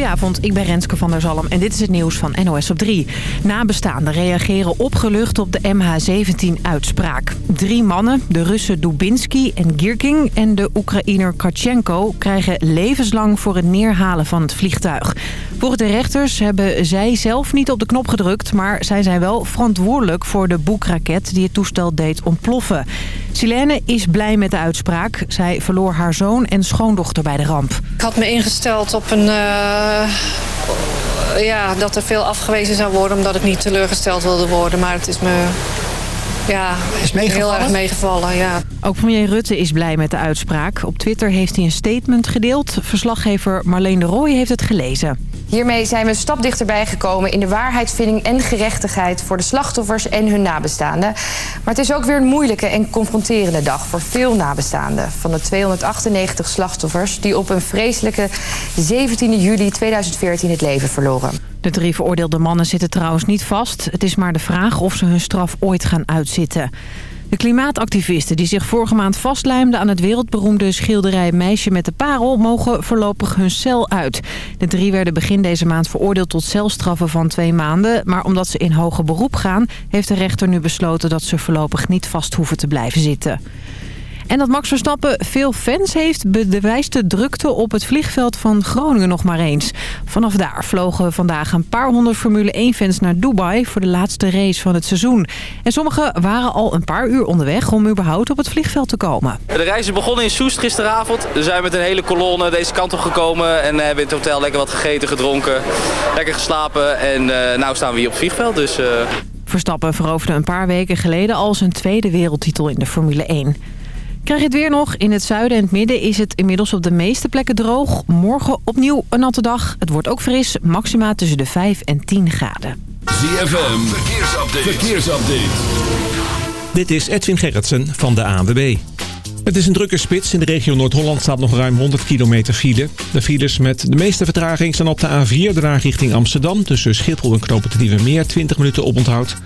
Goedenavond, ik ben Renske van der Zalm en dit is het nieuws van NOS op 3. Nabestaanden reageren opgelucht op de MH17-uitspraak. Drie mannen, de Russen Dubinski en Girking en de Oekraïner Karchenko... krijgen levenslang voor het neerhalen van het vliegtuig. Volgens de rechters hebben zij zelf niet op de knop gedrukt... maar zij zijn wel verantwoordelijk voor de boekraket die het toestel deed ontploffen. Silene is blij met de uitspraak. Zij verloor haar zoon en schoondochter bij de ramp. Ik had me ingesteld op een... Uh, ja, dat er veel afgewezen zou worden... omdat ik niet teleurgesteld wilde worden. Maar het is me ja, is heel erg meegevallen. Ja. Ook premier Rutte is blij met de uitspraak. Op Twitter heeft hij een statement gedeeld. Verslaggever Marleen de Rooij heeft het gelezen. Hiermee zijn we een stap dichterbij gekomen in de waarheidsvinding en gerechtigheid voor de slachtoffers en hun nabestaanden. Maar het is ook weer een moeilijke en confronterende dag voor veel nabestaanden. Van de 298 slachtoffers die op een vreselijke 17 juli 2014 het leven verloren. De drie veroordeelde mannen zitten trouwens niet vast. Het is maar de vraag of ze hun straf ooit gaan uitzitten. De klimaatactivisten die zich vorige maand vastlijmden aan het wereldberoemde schilderij Meisje met de Parel mogen voorlopig hun cel uit. De drie werden begin deze maand veroordeeld tot celstraffen van twee maanden. Maar omdat ze in hoger beroep gaan heeft de rechter nu besloten dat ze voorlopig niet vast hoeven te blijven zitten. En dat Max Verstappen veel fans heeft, bewijst de drukte op het vliegveld van Groningen nog maar eens. Vanaf daar vlogen vandaag een paar honderd Formule 1-fans naar Dubai voor de laatste race van het seizoen. En sommigen waren al een paar uur onderweg om überhaupt op het vliegveld te komen. De reis is begonnen in Soest gisteravond. We zijn met een hele kolonne deze kant op gekomen en hebben in het hotel lekker wat gegeten, gedronken, lekker geslapen. En uh, nou staan we hier op het vliegveld, dus... Uh... Verstappen veroverde een paar weken geleden al zijn tweede wereldtitel in de Formule 1. Krijg je het weer nog. In het zuiden en het midden is het inmiddels op de meeste plekken droog. Morgen opnieuw een natte dag. Het wordt ook fris. Maxima tussen de 5 en 10 graden. ZFM. Verkeersupdate. Verkeersupdate. Dit is Edwin Gerritsen van de ANWB. Het is een drukke spits. In de regio Noord-Holland staat nog ruim 100 kilometer file. De files met de meeste vertraging zijn op de A4, daarna richting Amsterdam. Tussen Schiphol en Knopen te Meer 20 minuten oponthoud.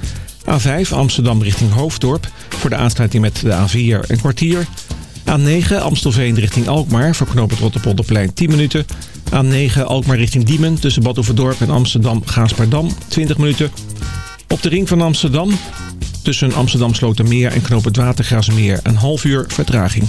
A5 Amsterdam richting Hoofddorp. Voor de aansluiting met de A4 een kwartier. A9 Amstelveen richting Alkmaar. Voor knooppunt Rotterpolderplein 10 minuten. A9 Alkmaar richting Diemen. Tussen Bad en Amsterdam-Gaasperdam 20 minuten. Op de ring van Amsterdam. Tussen Amsterdam Slotermeer en knooppunt Watergraasmeer. Een half uur vertraging.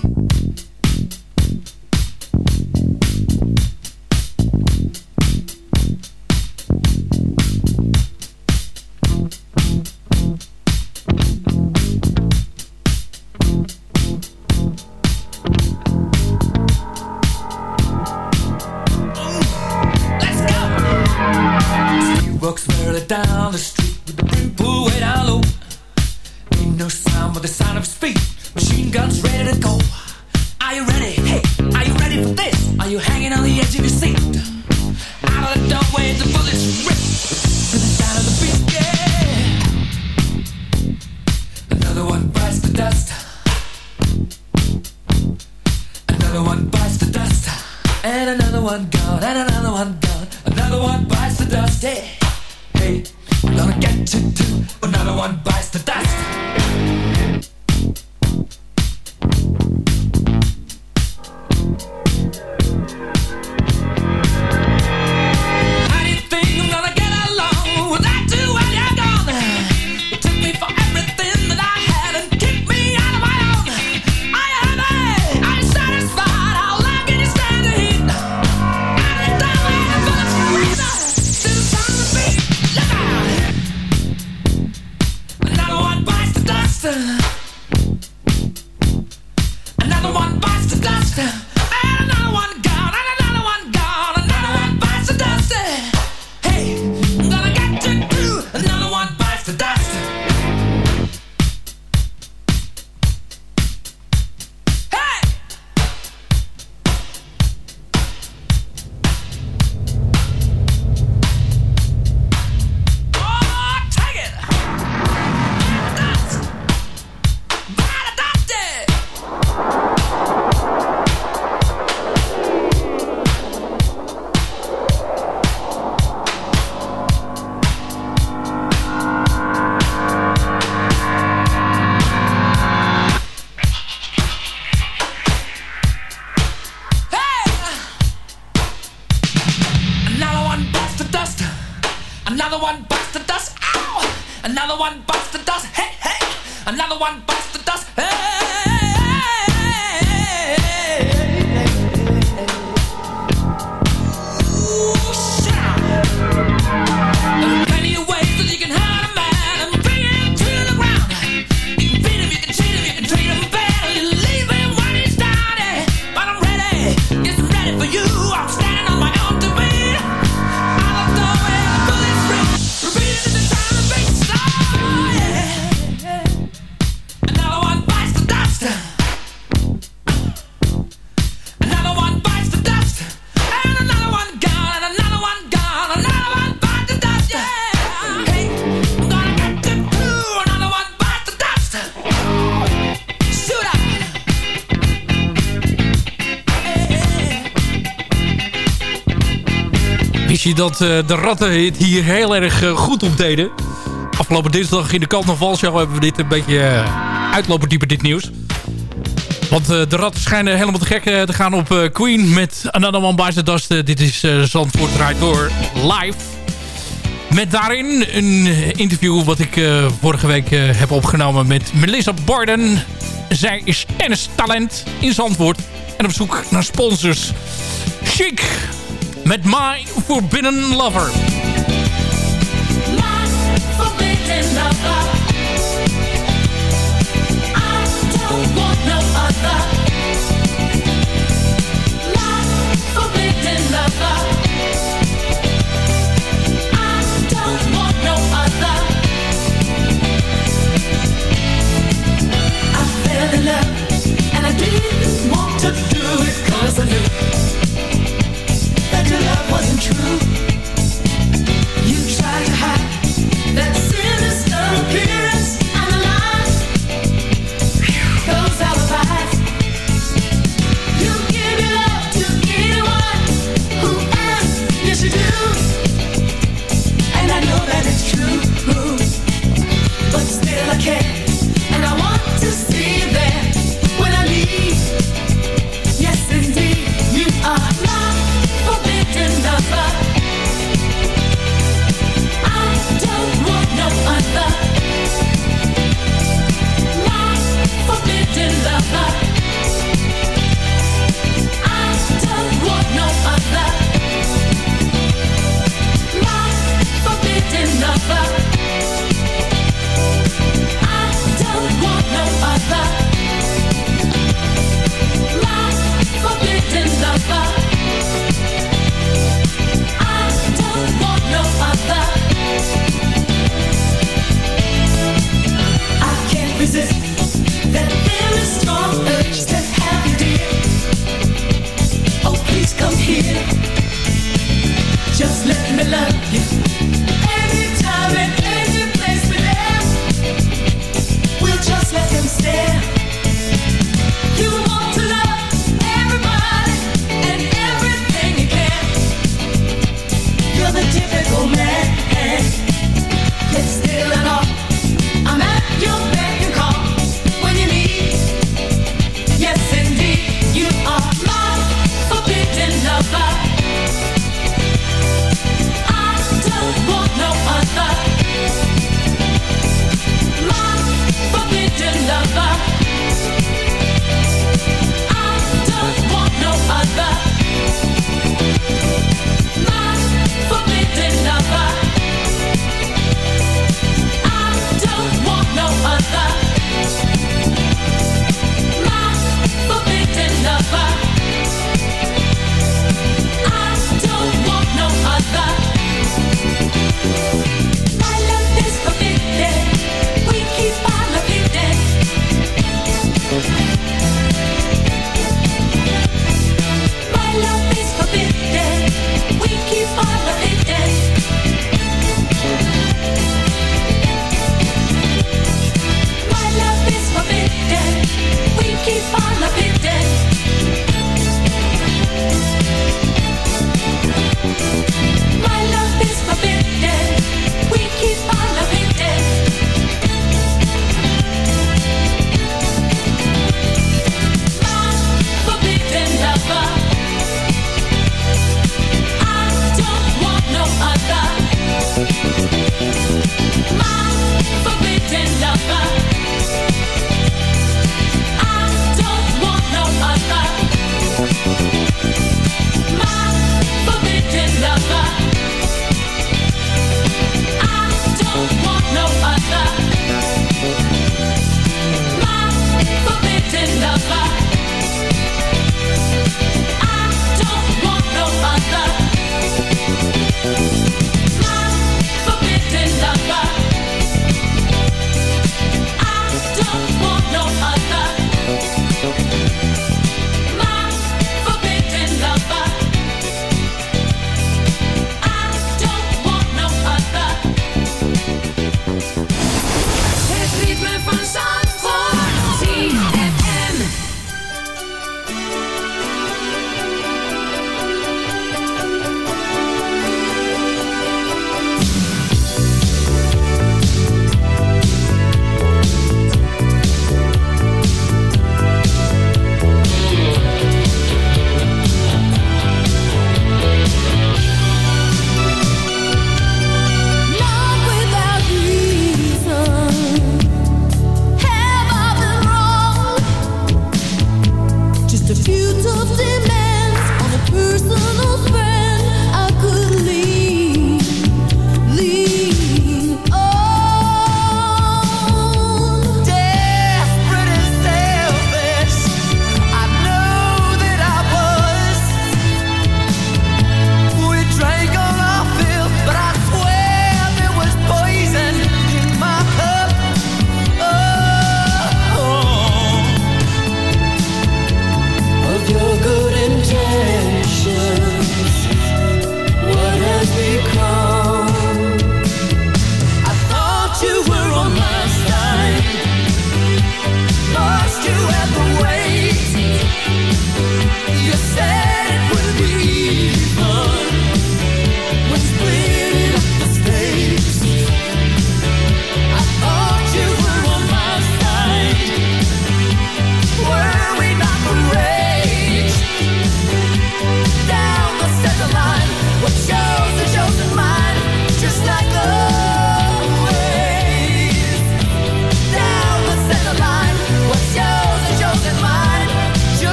Another one gone. Another one bites the dust. Yeah hey, gonna get to do another one bites the dust. Another one bites the dust. Je dat uh, de ratten het hier heel erg uh, goed op deden. Afgelopen dinsdag in de Kant nog Valshow hebben we dit een beetje uh, uitlopen dieper dit nieuws. Want de ratten schijnen helemaal te gek te gaan op Queen met Another One Bites the Dust. dit is Zandvoort draait door live. Met daarin een interview wat ik vorige week heb opgenomen met Melissa Borden. Zij is tennistalent in Zandvoort en op zoek naar sponsors. Chic! Met My Forbidden Lover. I don't want no other. My forbidden lover. I don't want no other. I fell in love and I didn't want to do it cause I knew true.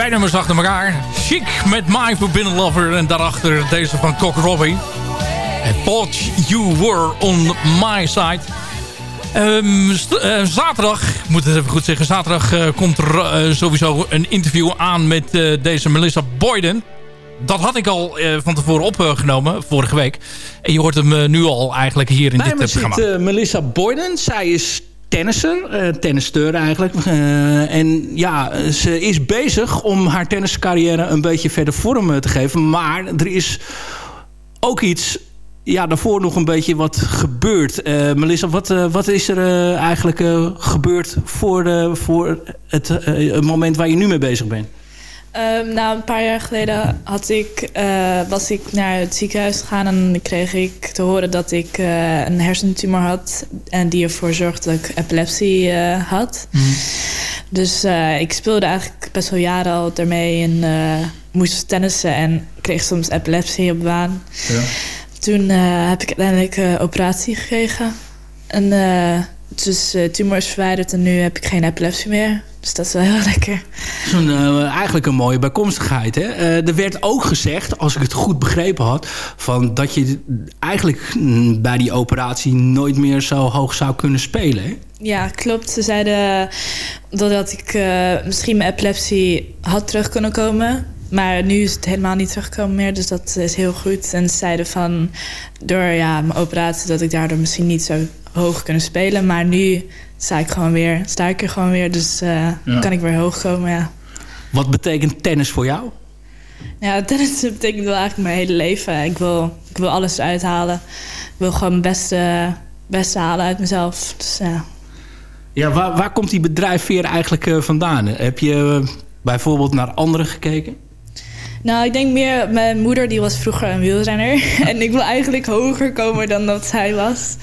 Twee nummers achter elkaar. Chic met My Forbidden Lover. En daarachter deze van Cock Robbie. I thought you were on my side. Um, uh, zaterdag, ik moet het even goed zeggen. Zaterdag uh, komt er uh, sowieso een interview aan met deze Melissa Boyden. Dat had ik al van tevoren opgenomen, vorige week. En je hoort hem nu al eigenlijk hier in Bij dit programma. zit Melissa Boyden. Zij is tennisser, uh, tennisteur eigenlijk. Uh, en ja, ze is bezig om haar tenniscarrière een beetje verder vorm te geven. Maar er is ook iets, ja, daarvoor nog een beetje wat gebeurd. Uh, Melissa, wat, wat is er eigenlijk gebeurd voor, voor het moment waar je nu mee bezig bent? Um, nou, een paar jaar geleden had ik, uh, was ik naar het ziekenhuis gegaan en kreeg ik te horen dat ik uh, een hersentumor had en die ervoor zorgde dat ik epilepsie uh, had. Mm. Dus ik speelde eigenlijk best wel jaren al ermee en moest tennissen en kreeg soms epilepsie op baan. Ja. Toen heb ik uiteindelijk een operatie gekregen. En dus de tumor is verwijderd en nu heb ik geen epilepsie meer. Dus dat is wel heel lekker. Uh, eigenlijk een mooie bijkomstigheid. Hè? Uh, er werd ook gezegd, als ik het goed begrepen had... Van dat je eigenlijk bij die operatie nooit meer zo hoog zou kunnen spelen. Hè? Ja, klopt. Ze zeiden dat ik uh, misschien mijn epilepsie had terug kunnen komen. Maar nu is het helemaal niet teruggekomen meer. Dus dat is heel goed. En ze zeiden van door ja, mijn operatie dat ik daardoor misschien niet zo hoog kunnen spelen. Maar nu sta ik gewoon weer, sta ik er gewoon weer. Dus uh, ja. kan ik weer hoog komen, ja. Wat betekent tennis voor jou? Ja, tennis betekent wel eigenlijk mijn hele leven. Ik wil, ik wil alles uithalen. Ik wil gewoon mijn beste, beste halen uit mezelf. Dus, ja. Ja, waar, waar komt die bedrijfveer eigenlijk uh, vandaan? Heb je uh, bijvoorbeeld naar anderen gekeken? Nou, ik denk meer, mijn moeder die was vroeger een wielrenner. en ik wil eigenlijk hoger komen dan dat zij was.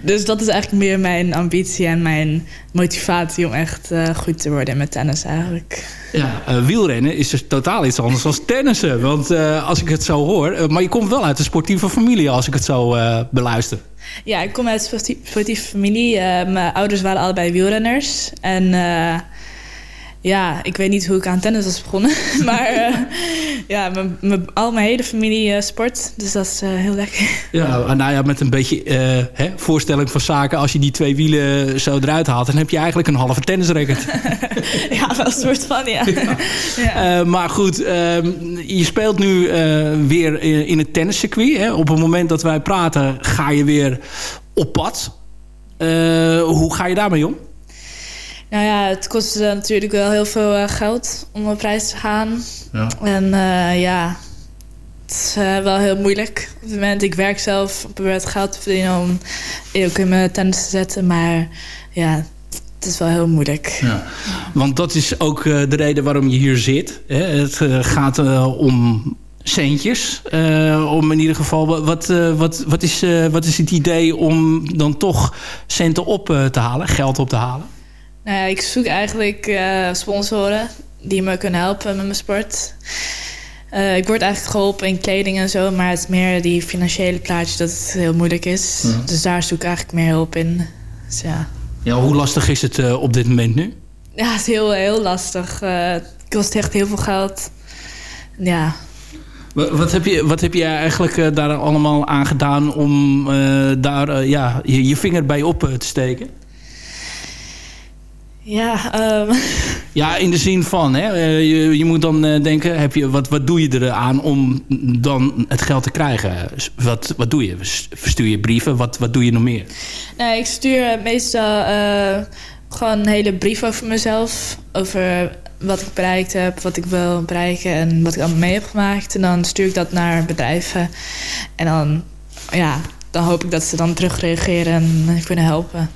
Dus dat is eigenlijk meer mijn ambitie en mijn motivatie om echt uh, goed te worden met tennis eigenlijk. Ja, uh, wielrennen is dus totaal iets anders dan tennissen. Want uh, als ik het zo hoor... maar je komt wel uit een sportieve familie als ik het zo beluister. Ja, ik kom uit een sportieve familie. mijn ouders waren allebei wielrenners. En ja, ik weet niet hoe ik aan tennis was begonnen. maar uh, ja, al mijn hele familie uh, sport. Dus dat is uh, heel lekker. Ja, nou ja, met een beetje hè, voorstelling van zaken. Als je die twee wielen zo eruit haalt... dan heb je eigenlijk een halve tennisracket. ja, wel een soort van, ja. ja. maar goed, ehm, je speelt nu weer in, in het tenniscircuit. Hè? Op het moment dat wij praten ga je weer op pad. hoe ga je daarmee om? Nou ja, het kost natuurlijk wel heel veel uh, geld om op reis te gaan. Ja. En uh, ja, het is uh, wel heel moeilijk. Op het moment, ik werk zelf, probeer het geld te verdienen om ook in mijn tennis te zetten. Maar ja, het is wel heel moeilijk. Ja. Want dat is ook de reden waarom je hier zit. Hè? Het gaat om centjes. om in ieder geval, wat, wat, wat, is, wat is het idee om dan toch centen op te halen, geld op te halen? Nou ja, ik zoek eigenlijk uh, sponsoren die me kunnen helpen met mijn sport. Uh, ik word eigenlijk geholpen in kleding en zo, maar het is meer die financiële plaatje dat het heel moeilijk is. Ja. Dus daar zoek ik eigenlijk meer hulp in. Dus ja. ja, hoe lastig is het uh, op dit moment nu? Ja, het is heel, heel lastig. het kost echt heel veel geld. Ja. Wat heb je, wat heb je eigenlijk daar allemaal aan gedaan om daar ja, je, je vinger bij op te steken? Ja, um... ja, in de zin van, hè, eh, je, je moet dan uh, denken, heb je, wat, wat doe je eraan om dan het geld te krijgen? Wat, wat doe je? Verstuur je brieven? Wat, wat doe je nog meer? Nou, ik stuur meestal uh, gewoon een hele brief over mezelf. Over wat ik bereikt heb, wat ik wil bereiken en wat ik allemaal mee heb gemaakt. En dan stuur ik dat naar bedrijven. En dan, ja, dan hoop ik dat ze dan terugreageren en kunnen helpen.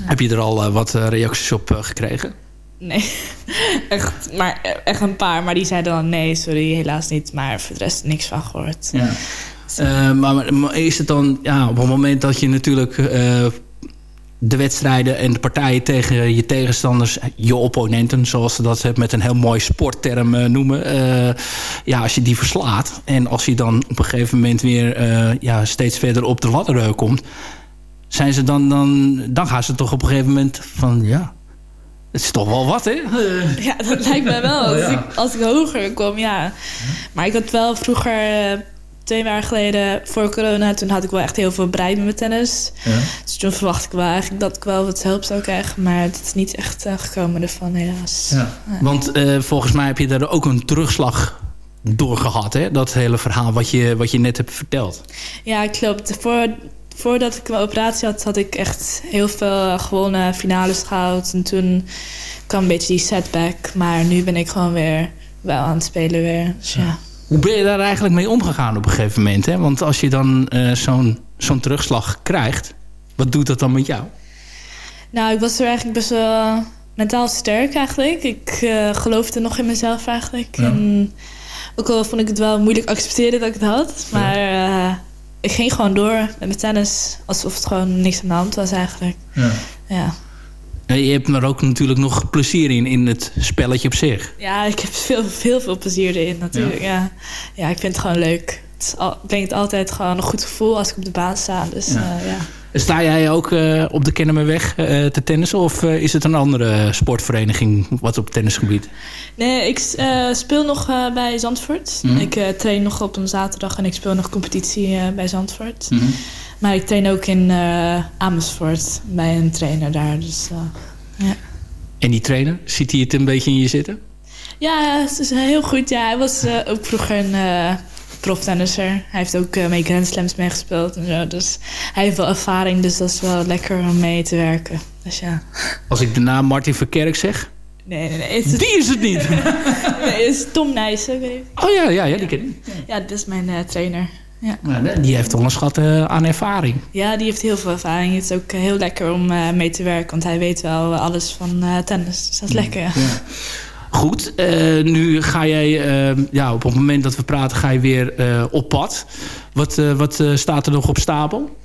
Heb je er al uh, wat uh, reacties op uh, gekregen? Nee, echt, maar, echt een paar. Maar die zeiden dan nee, sorry, helaas niet. Maar voor de rest niks van gehoord. Ja. maar, maar, is het dan ja, op het moment dat je natuurlijk de wedstrijden en de partijen tegen je tegenstanders, je opponenten, zoals ze dat met een heel mooi sportterm uh, noemen. Uh, ja, als je die verslaat en als je dan op een gegeven moment weer uh, ja, steeds verder op de ladder komt zijn ze dan, dan, dan gaan ze toch op een gegeven moment van ja, Het is toch wel wat, hè? Ja, dat lijkt mij wel. Als, Ja. ik, als ik hoger kom, ja. Maar ik had wel vroeger, eh, twee jaar geleden, voor corona... toen had ik wel echt heel veel bereid met mijn tennis. Dus toen verwacht ik wel eigenlijk dat ik wel wat hulp zou krijgen. Maar het is niet echt eh, gekomen ervan, helaas. Ja. Want eh, volgens mij heb je daar ook een terugslag door gehad, hè? Dat hele verhaal wat je, wat je net hebt verteld. Ja, klopt. Voor, voordat ik mijn operatie had, had ik echt heel veel eh, gewone finales gehaald. En toen kwam een beetje die setback. Maar nu ben ik gewoon weer wel aan het spelen weer. Dus ja. Hoe ben je daar eigenlijk mee omgegaan op een gegeven moment? Hè? Want als je dan eh, zo'n zo'n terugslag krijgt, wat doet dat dan met jou? Nou, ik was er eigenlijk best wel mentaal sterk eigenlijk. Ik eh, geloofde nog in mezelf eigenlijk. En ook al vond ik het wel moeilijk accepteren dat ik het had. Maar ik ging gewoon door met mijn tennis. Alsof het gewoon niks aan de hand was eigenlijk. Ja. Eh, Je hebt er ook natuurlijk nog plezier in, in het spelletje op zich. Ja, ik heb veel, veel, veel plezier erin natuurlijk. Ja. Ja. ik vind het gewoon leuk. Het is al, brengt altijd gewoon een goed gevoel als ik op de baan sta. Dus Ja. ja. ja. Sta jij ook eh, op de Kennemerweg eh te tennissen? Of eh, is het een andere sportvereniging wat op tennisgebied? Nee, ik speel nog bij Zandvoort. Mhm. Ik train nog op een zaterdag en ik speel nog competitie bij Zandvoort. Maar ik train ook in Amersfoort bij een trainer daar. Dus, ja. En die trainer, ziet hij het een beetje in je zitten? ja, het is heel goed. Ja, hij was ook vroeger een proftennisser. Hij heeft ook eh, mee Grand Slams meegespeeld en zo. Dus hij heeft wel ervaring, dus dat is wel lekker om mee te werken. Dus ja. Als ik de naam Martin Verkerk zeg, Nee, nee, nee. Het die is het niet. nee, is Tom Nijssen. weet ik. Oh ja, ja, ja die ken ik. Ja, dit is mijn eh, trainer. Ja. Die heeft wel een schat eh, aan ervaring. Ja, die heeft heel veel ervaring. Het is ook heel lekker om mee te werken, want hij weet wel alles van tennis. Dus dat is lekker. Ja. Goed, eh, nu ga jij, eh, ja, op het moment dat we praten, ga je weer eh, op pad. Wat, wat staat er nog op stapel?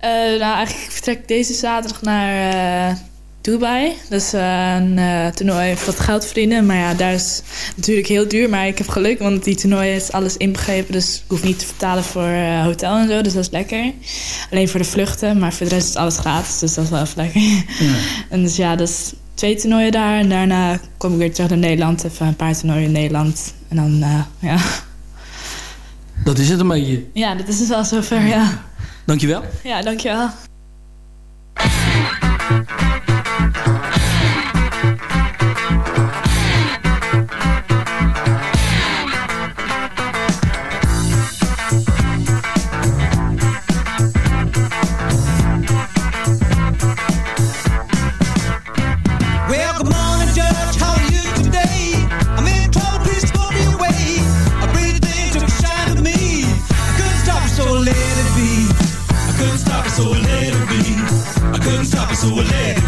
Nou, eigenlijk ik vertrek deze zaterdag naar Dubai. Dat is een toernooi voor wat geld verdienen. Maar ja, daar is natuurlijk heel duur. Maar ik heb geluk, want die toernooi is alles inbegrepen. Dus ik hoef niet te betalen voor hotel en zo. Dus dat is lekker. Alleen voor de vluchten. Maar voor de rest is alles gratis. Dus dat is wel even lekker. En dus ja, dat is twee toernooien daar. En daarna kom ik weer terug naar Nederland. Even een paar toernooien in Nederland. En dan, eh, ja. Dat is het een beetje. ja, dat is dus wel zover, ja. Dankjewel. Ja, dankjewel. So I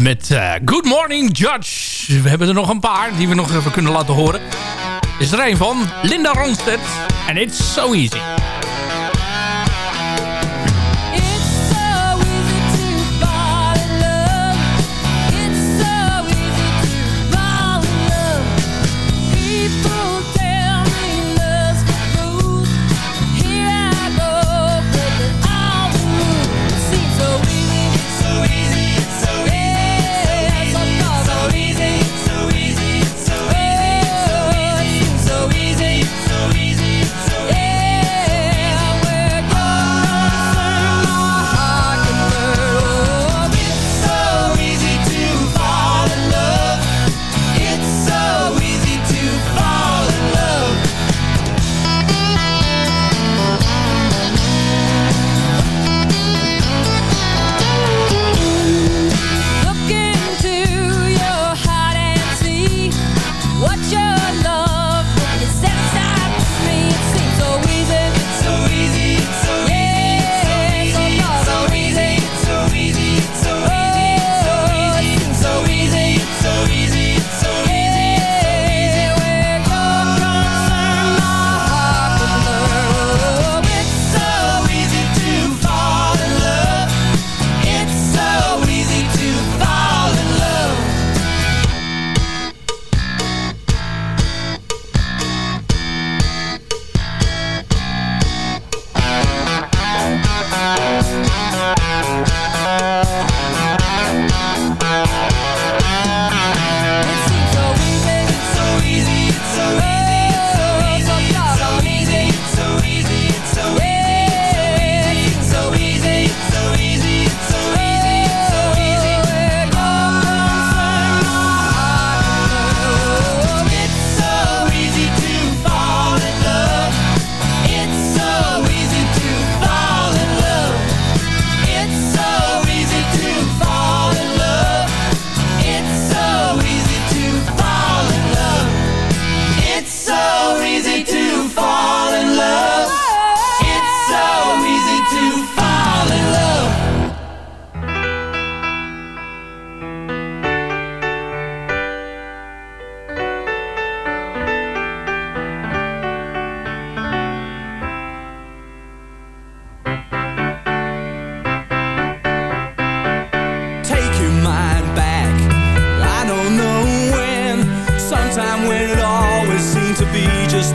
met uh, Good Morning Judge. We hebben er nog een paar die we nog even kunnen laten horen. Is er een van Linda Ronstedt. En It's So Easy.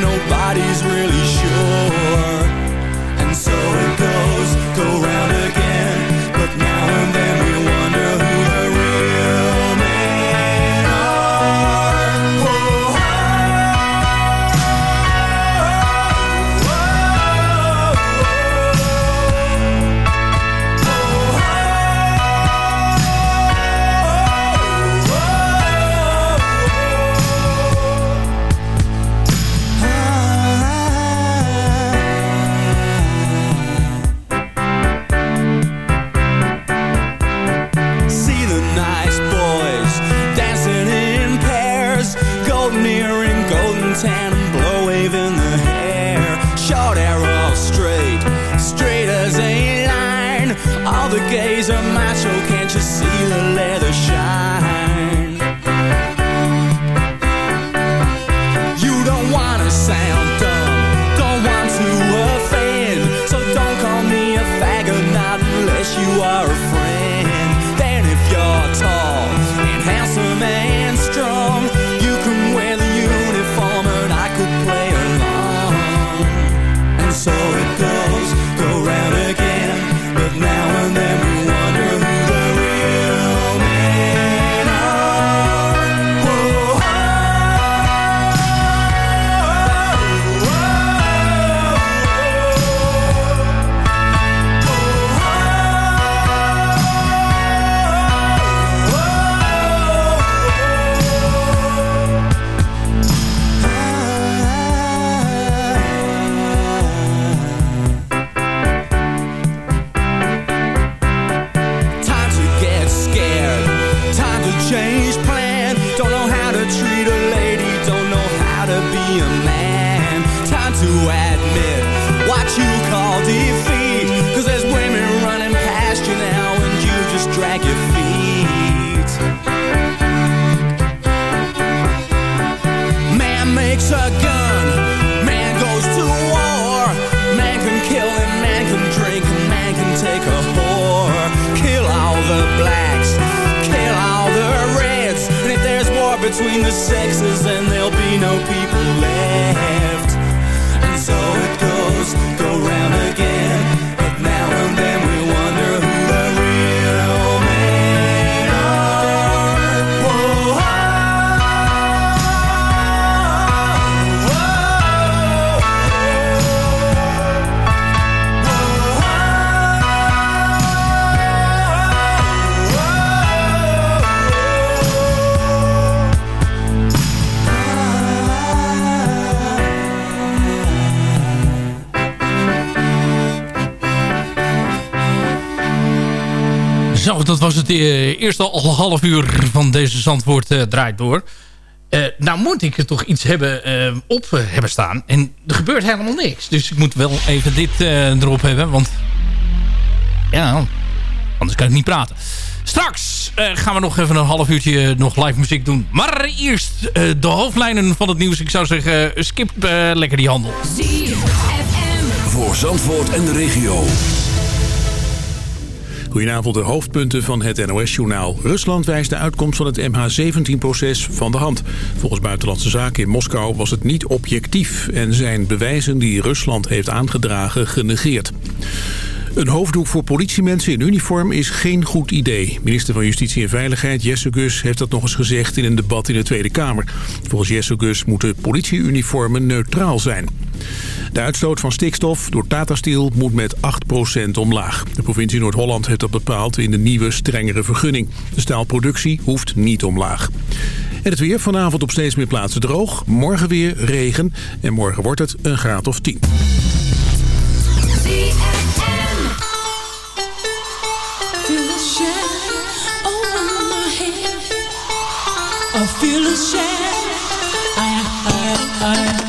nobody's really sure. Zo, dat was het eh, eerste al half uur van deze Zandvoort eh, draait door. Eh, nou moet ik er toch iets hebben op hebben staan. En er gebeurt helemaal niks. Dus ik moet wel even dit erop hebben. Want ja, anders kan ik niet praten. Straks gaan we nog even een half uurtje nog live muziek doen. Maar eerst de hoofdlijnen van het nieuws. Ik zou zeggen, skip lekker die handel. Voor Zandvoort en de regio. Goedenavond, de hoofdpunten van het NOS-journaal. Rusland wijst de uitkomst van het MH17-proces van de hand. Volgens Buitenlandse Zaken in Moskou was het niet objectief... en zijn bewijzen die Rusland heeft aangedragen genegeerd. Een hoofddoek voor politiemensen in uniform is geen goed idee. Minister van Justitie en Veiligheid Jesse Gus heeft dat nog eens gezegd in een debat in de Tweede Kamer. Volgens Jesse Gus moeten politieuniformen neutraal zijn. De uitstoot van stikstof door Tata Steel moet met 8% omlaag. De provincie Noord-Holland heeft dat bepaald in de nieuwe strengere vergunning. De staalproductie hoeft niet omlaag. En het weer vanavond op steeds meer plaatsen droog. Morgen weer regen en morgen wordt het een graad of 10. I feel ashamed. I, I, I,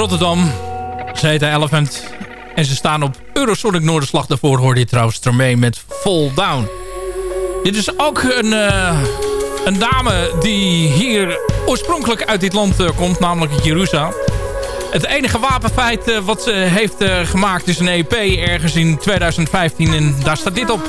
Rotterdam. Ze Elephant. En ze staan op Eurosonic Noorderslag. Daarvoor hoorde je trouwens Tremee met Fall Down. Dit is ook een, eh, een dame die hier oorspronkelijk uit dit land eh, komt. Namelijk Jeruzalem. Het enige wapenfeit eh, wat ze heeft gemaakt is een EP ergens in 2015. En daar staat dit op.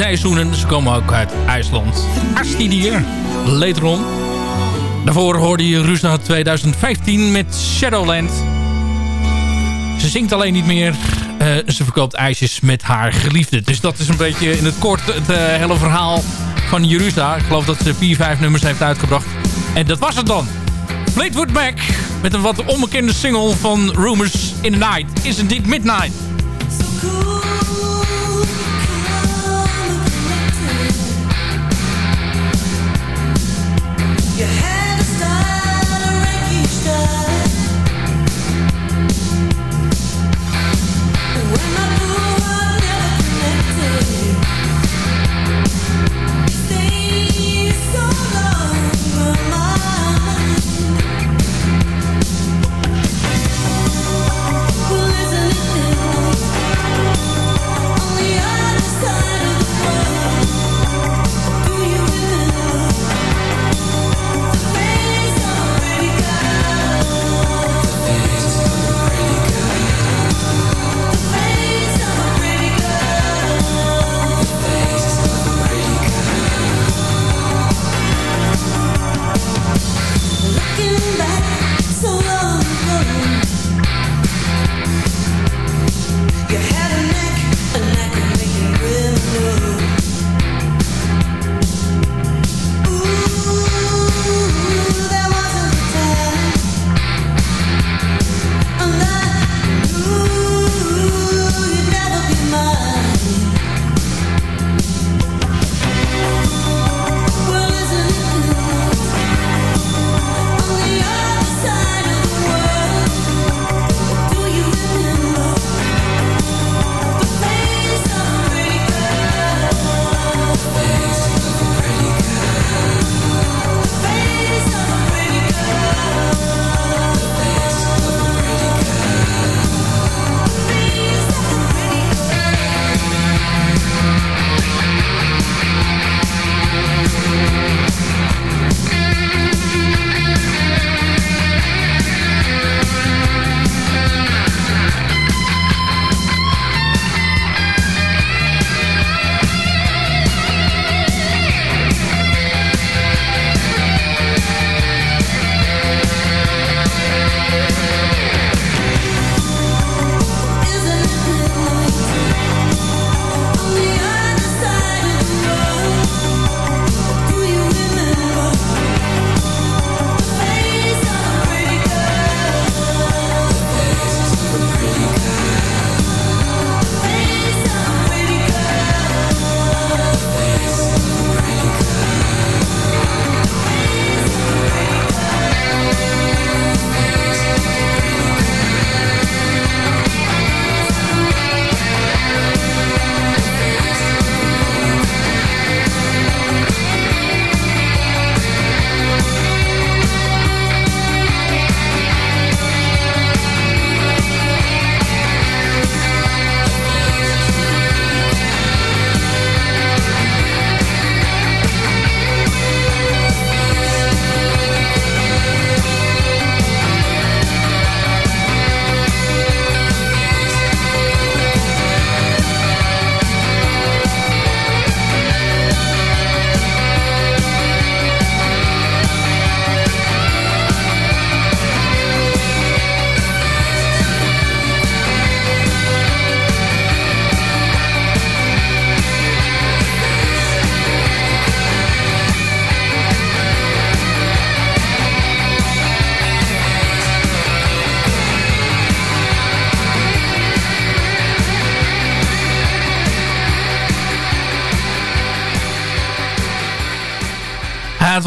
Ze komen ook uit IJsland. Astidier, later on. Daarvoor hoorde je Rusna 2015 met Shadowland. Ze zingt alleen niet meer. Eh, ze verkoopt ijsjes met haar geliefde. Dus dat is een beetje in het kort het eh, hele verhaal van Jerusa. Ik geloof dat ze vier, vijf nummers heeft uitgebracht. En dat was het dan. Fleetwood Mac met een wat onbekende single van Rumors in the Night. Is indeed Midnight. you have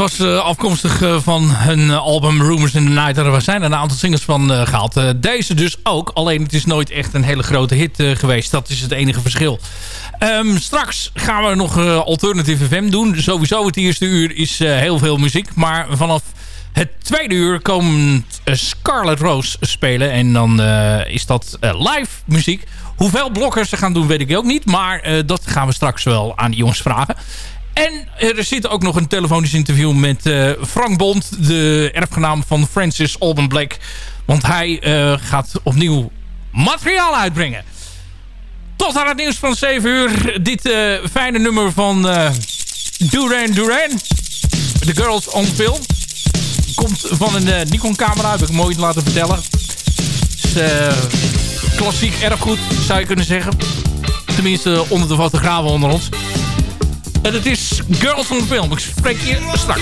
was eh, afkomstig eh, van hun eh, album Rumors in the Night. Er zijn een aantal singles van eh, gehaald. Eh, deze dus ook. Alleen het is nooit echt een hele grote hit geweest. Dat is het enige verschil. Ehm, straks gaan we nog Alternative FM doen. Sowieso het eerste uur is heel veel muziek. Maar vanaf het tweede uur komt Scarlet Rose spelen. En dan is dat live muziek. Hoeveel blokkers ze gaan doen weet ik ook niet. Maar dat gaan we straks wel aan de jongens vragen. En er zit ook nog een telefonisch interview met eh, Frank Bond. De erfgenaam van Francis Alban Black. Want hij eh, gaat opnieuw materiaal uitbrengen. Tot aan het nieuws van 7 uur. Dit eh, fijne nummer van Duran Duran. The Girls on Film. Komt van een Nikon camera. Heb ik mooi laten vertellen. Eh, klassiek erfgoed zou je kunnen zeggen. Tenminste onder de fotografen onder ons. En het is Girls on Film. Ik spreek je straks.